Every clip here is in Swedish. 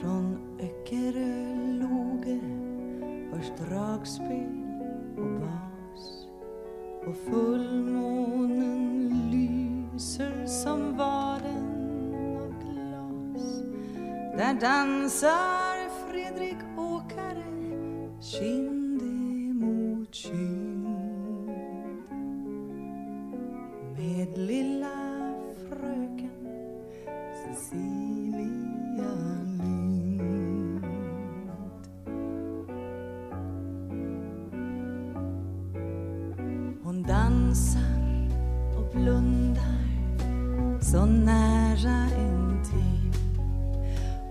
Från Öckerö loge hörs dragspel och bas och fullmånen lyser som vaden av glas. Där dansar Fredrik Åkare kind emot kind med lilla fröken Cecilia dansar och blundar så nära intill.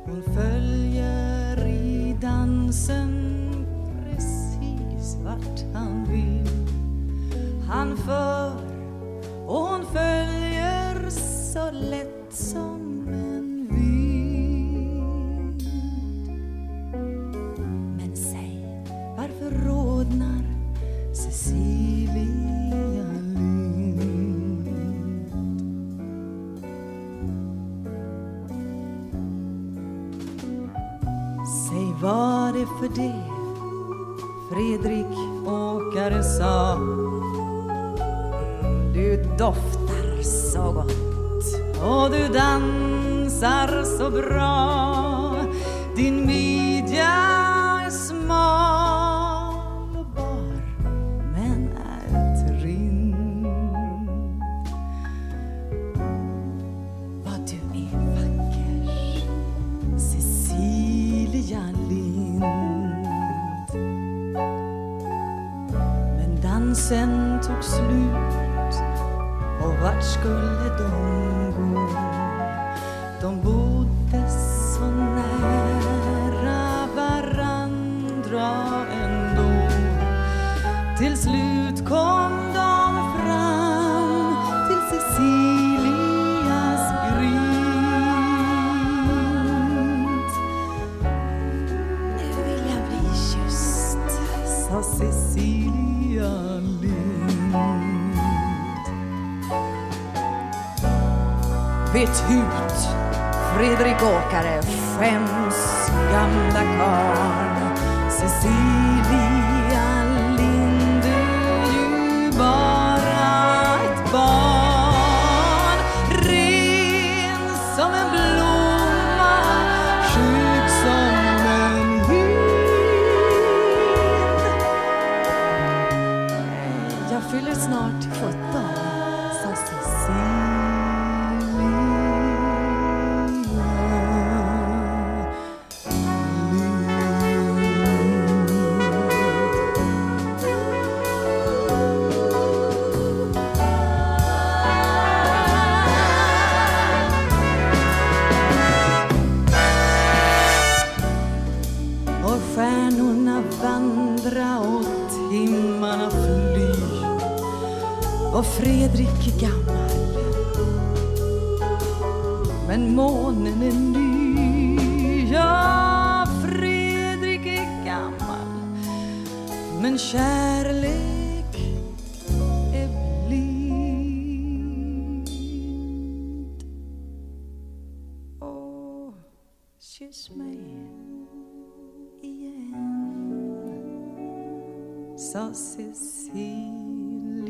Hon följer i dansen precis vart han vill. Han för och hon följer så lätt som en Säg vad det för det Fredrik Åkare sa. Du doftar så gott och du dansar så bra. Din midja sen tog slut och vart skulle de gå? De bodde sa Cecilia Lind Vet hut, Fredrik Åkare, skäms gamla karl. Cecilia timmarna fly. Och Fredrik är gammal. Men månen är ny. Ja, Fredrik är gammal. Men kärlek är blind. Åh, kyss mig. Igen sa Cecilia